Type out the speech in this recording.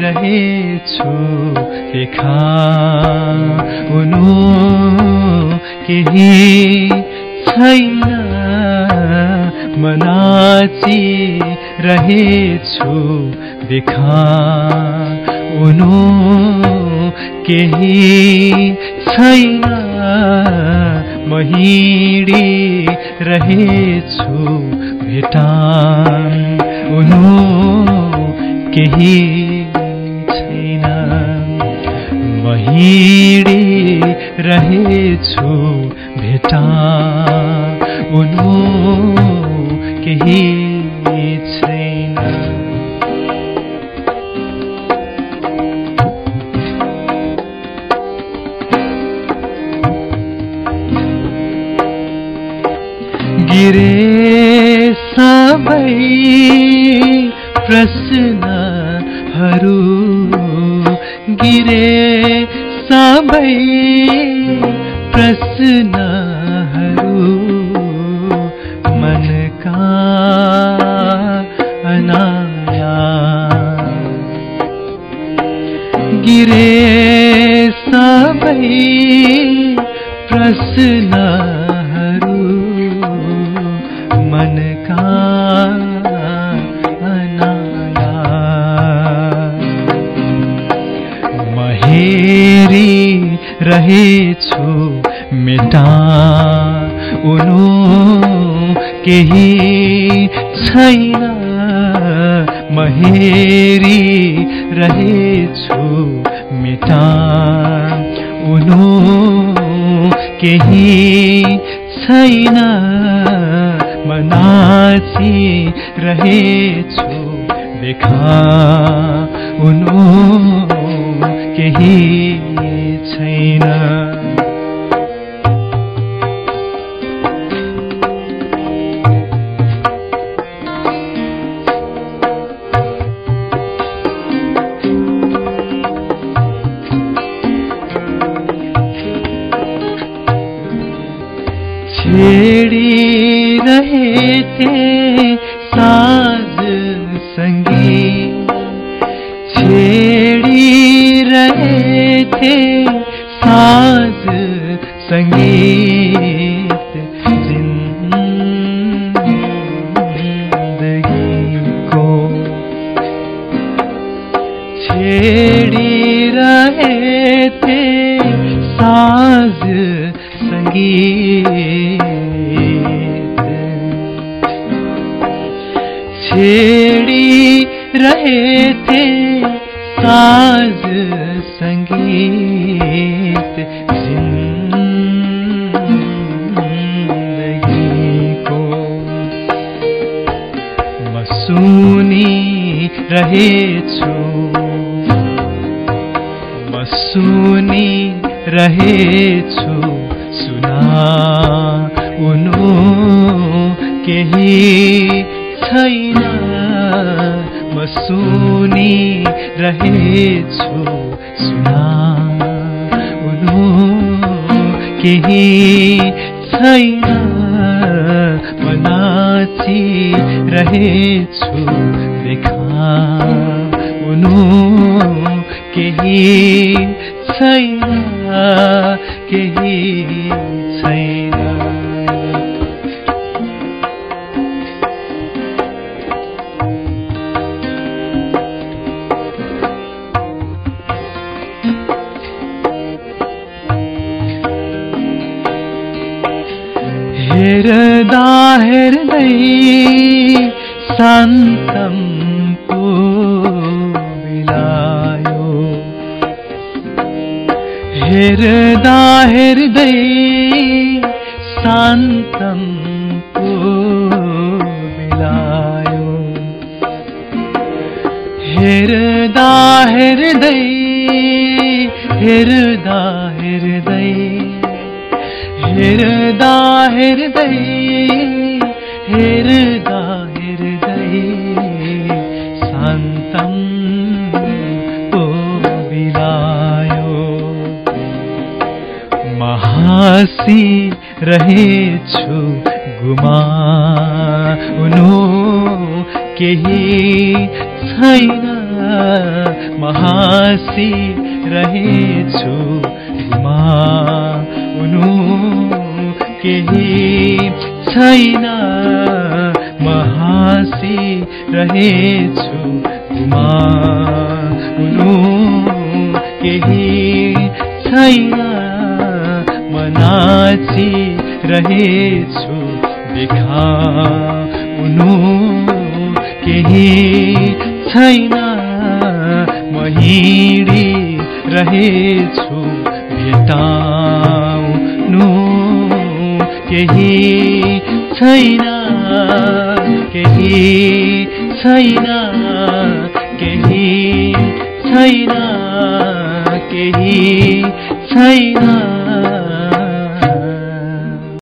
रहेछु। देखा उनु केही छैन। मनाची रहेछु। देखा उनु केही छैन। महिडी रहेछु। भेटा उनु केही छैन। महिडी रहेछु भेटा। उनु केही छैन। गिरे सबै प्रश्नहरू गिरे सबै प्रश्नहरू मनका अनाया। गिरे सबै प्रश्नहरू महेरी रहेछु मेटा। उनु केही छैन। महेरी रहेछु मेटा। उनु केही छैन। मनाची रहेछु देखा उनु केही छैन। छेड़ी रहे थे साज संगीत थे साज संगीत जिंदगी को छेड़ी रहे थे साज संगीत। छेड़ी रहे थे साज संगीत जिंदगी को मसूनी रहेछु। मसूनी रहेछु। सुना उनु केही छैन। मसूनी रहेछु सुना। उनु केही छैन मनाची रहेछु देखा। उनु केही छैन केही छैन। शान्तम पो बिलायो हेर्दा हेर्दै शान्तम पो बिलायो हेर्दा हेर्दै हेर्दा हेर्दै हेर्दा हेर्दै हेर्दा हेर्दै शान्तम पो बिलायो महासी रहेछु गुमाउनु केही छैन। महासी रहेछु उनु केही छैन। महासी रहेछु उनु केही छैन। मनाची रहेछु देखाउनु केही छैन। महिडी रहेछु भेटाउनु केही छैन केही छैन केही छैन केही छैन।